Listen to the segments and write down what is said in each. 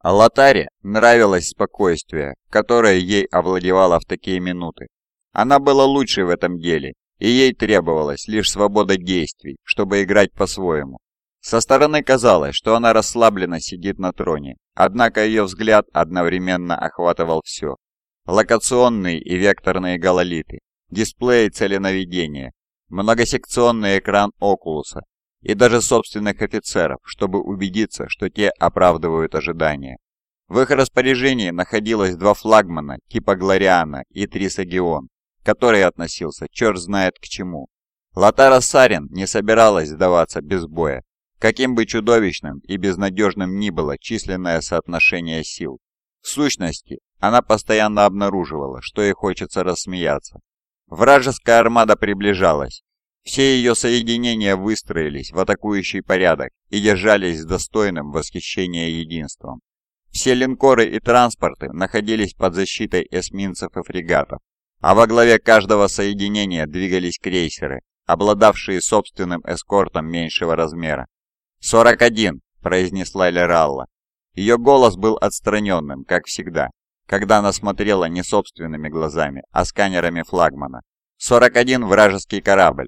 А Латаре нравилось спокойствие, которое ей овладевало в такие минуты. Она была лучшей в этом деле, и ей требовалась лишь свобода действий, чтобы играть по-своему. Со стороны казалось, что она расслабленно сидит на троне, однако ее взгляд одновременно охватывал все. Локационные и векторные гололиты, дисплеи целенаведения, многосекционный экран Окулуса и даже собственных офицеров, чтобы убедиться, что те оправдывают ожидания. В их распоряжении находилось два флагмана типа Глориана и Трисагион, который относился черт знает к чему. Латара Сарин не собиралась сдаваться без боя, каким бы чудовищным и безнадежным ни было численное соотношение сил. В сущности, она постоянно обнаруживала, что ей хочется рассмеяться. Вражеская армада приближалась. Все ее соединения выстроились в атакующий порядок и держались с достойным восхищения единством. Все линкоры и транспорты находились под защитой эсминцев и фрегатов, а во главе каждого соединения двигались крейсеры, обладавшие собственным эскортом меньшего размера. «Сорок один!» – произнесла Лералла. Ее голос был отстраненным, как всегда, когда она смотрела не собственными глазами, а сканерами флагмана. «Сорок один вражеский корабль!»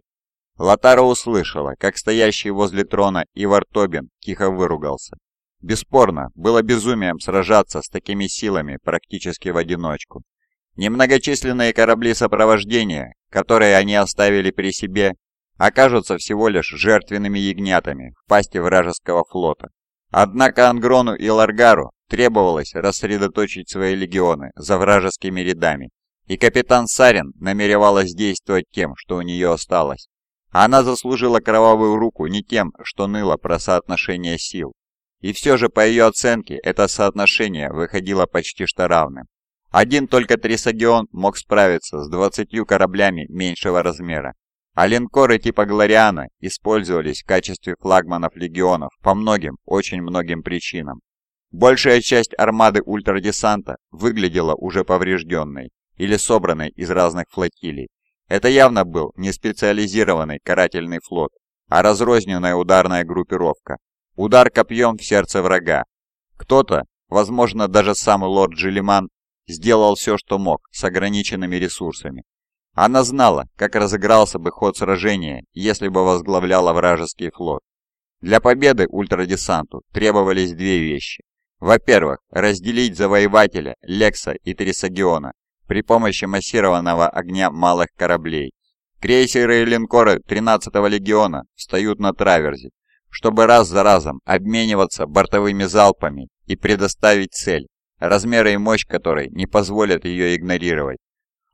Латара услышала, как стоящий возле трона Ивар Тобин тихо выругался. Бесспорно, было безумием сражаться с такими силами практически в одиночку. Немногочисленные корабли сопровождения, которые они оставили при себе, окажутся всего лишь жертвенными ягнятами в пасти вражеского флота. Однако Ангрону и Ларгару требовалось рассредоточить свои легионы за вражескими рядами, и капитан Сарин намеревалась действовать тем, что у нее осталось. Она заслужила кровавую руку не тем, что ныло про соотношение сил. И все же, по ее оценке, это соотношение выходило почти что равным. Один только Трисагион мог справиться с 20 кораблями меньшего размера, а линкоры типа Глориана использовались в качестве флагманов легионов по многим, очень многим причинам. Большая часть армады ультрадесанта выглядела уже поврежденной или собранной из разных флотилий. Это явно был не специализированный карательный флот, а разрозненная ударная группировка. Удар копьем в сердце врага. Кто-то, возможно даже сам лорд Джилиман, сделал все, что мог, с ограниченными ресурсами, она знала, как разыгрался бы ход сражения, если бы возглавляла вражеский флот. Для победы ультрадесанту требовались две вещи. Во-первых, разделить завоевателя Лекса и Трисагиона при помощи массированного огня малых кораблей. Крейсеры и линкоры 13-го легиона встают на траверзе, чтобы раз за разом обмениваться бортовыми залпами и предоставить цель, размеры и мощь которой не позволят ее игнорировать.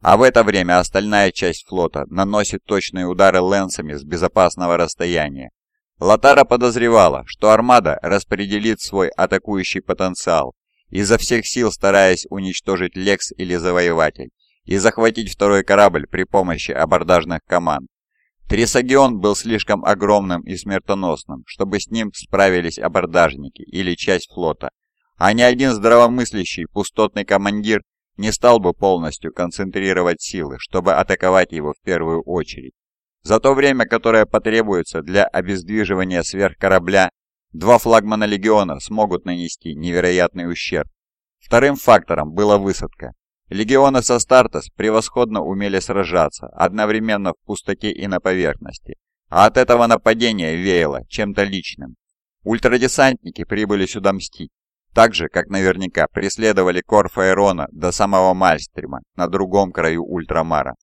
А в это время остальная часть флота наносит точные удары лэнсами с безопасного расстояния. Латара подозревала, что армада распределит свой атакующий потенциал, изо всех сил стараясь уничтожить Лекс или Завоеватель и захватить второй корабль при помощи абордажных команд. Трисагион был слишком огромным и смертоносным, чтобы с ним справились абордажники или часть флота, а ни один здравомыслящий пустотный командир не стал бы полностью концентрировать силы, чтобы атаковать его в первую очередь. За то время, которое потребуется для обездвиживания сверхкорабля, два флагмана легиона смогут нанести невероятный ущерб. Вторым фактором была высадка. Легионы со Стартас превосходно умели сражаться, одновременно в пустоте и на поверхности, а от этого нападения веяло чем-то личным. Ультрадесантники прибыли сюда мстить, так же, как наверняка преследовали Корфаэрона до самого Мальстрима на другом краю Ультрамара.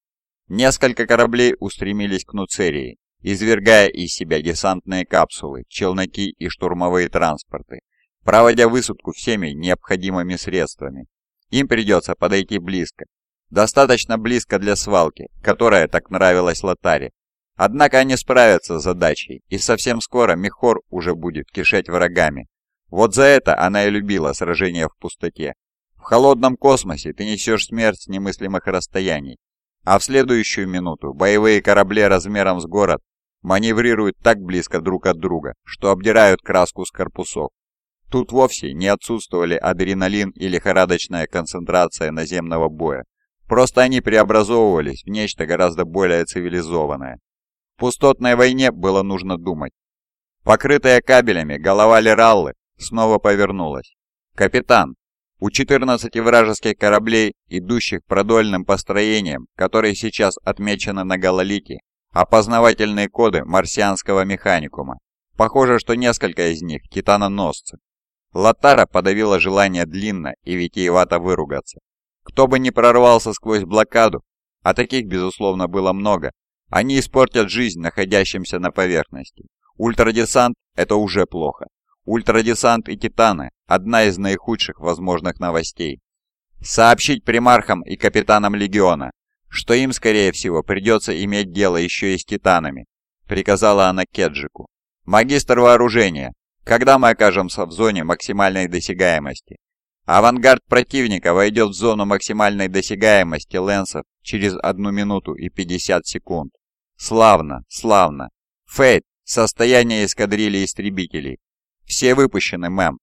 Несколько кораблей устремились к Нуцерии, извергая из себя десантные капсулы, челноки и штурмовые транспорты, проводя высадку всеми необходимыми средствами. Им придется подойти близко, достаточно близко для свалки, которая так нравилась Лотаре. Однако они справятся с задачей, и совсем скоро Мехор уже будет кишеть врагами, вот за это она и любила сражения в пустоте. В холодном космосе ты несешь смерть с немыслимых расстояний, а в следующую минуту боевые корабли размером с город маневрируют так близко друг от друга, что обдирают краску с корпусов. Тут вовсе не отсутствовали адреналин и лихорадочная концентрация наземного боя. Просто они преобразовывались в нечто гораздо более цивилизованное. В пустотной войне было нужно думать. Покрытая кабелями голова Лераллы снова повернулась. «Капитан, у 14 вражеских кораблей, идущих продольным построением, которые сейчас отмечены на Галалите, опознавательные коды марсианского механикума. Похоже, что несколько из них титаноносцы. Латара подавила желание длинно и витиевато выругаться. Кто бы ни прорвался сквозь блокаду, а таких, безусловно, было много, они испортят жизнь находящимся на поверхности. Ультрадесант – это уже плохо. Ультрадесант и Титаны – одна из наихудших возможных новостей. Сообщить примархам и капитанам Легиона, что им, скорее всего, придется иметь дело еще и с Титанами, приказала она Кеджику. Магистр вооружения, когда мы окажемся в зоне максимальной досягаемости? Авангард противника войдет в зону максимальной досягаемости лэнсов через 1 минуту и 50 секунд. Славно, славно. Фейт, состояние эскадрильи истребителей. Все выпущены, мэм.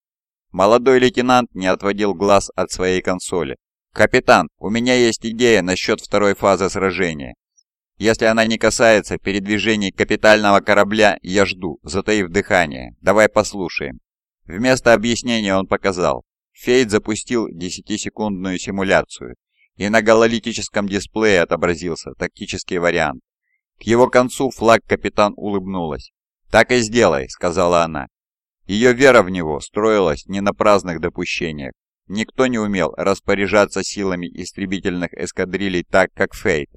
Молодой лейтенант не отводил глаз от своей консоли. «Капитан, у меня есть идея насчет второй фазы сражения. Если она не касается передвижений капитального корабля, я жду, затаив дыхание. Давай послушаем». Вместо объяснения он показал. Фейт запустил 10-секундную симуляцию, и на гололитическом дисплее отобразился тактический вариант. К его концу флаг-капитан улыбнулась. «Так и сделай», — сказала она. Ее вера в него строилась не на праздных допущениях. Никто не умел распоряжаться силами истребительных эскадрилей так, как Фейт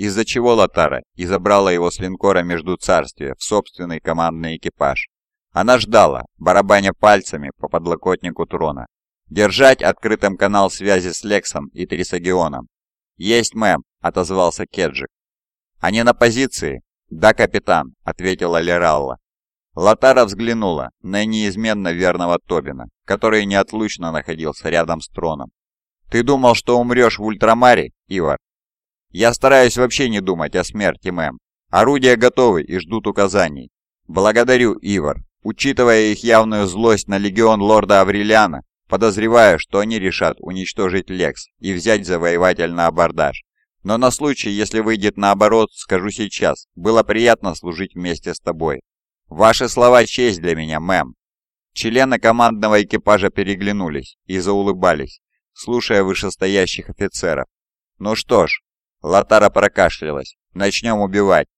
из-за чего Латара и забрала его с линкора между царствия в собственный командный экипаж. Она ждала, барабаня пальцами по подлокотнику трона. Держать открытым канал связи с Лексом и Трисагионом. «Есть, мэм», — отозвался Кеджик. «Они на позиции?» «Да, капитан», — ответила Лералла. Латара взглянула на неизменно верного Тобина, который неотлучно находился рядом с троном. «Ты думал, что умрешь в Ультрамаре, Ивар?» Я стараюсь вообще не думать о смерти, мэм. Орудия готовы и ждут указаний. Благодарю, Ивар. Учитывая их явную злость на легион лорда Аврелиана, подозреваю, что они решат уничтожить Лекс и взять завоеватель на абордаж. Но на случай, если выйдет наоборот, скажу сейчас, было приятно служить вместе с тобой. Ваши слова честь для меня, мэм. Члены командного экипажа переглянулись и заулыбались, слушая вышестоящих офицеров. Ну что ж, Латара прокашлялась. «Начнем убивать.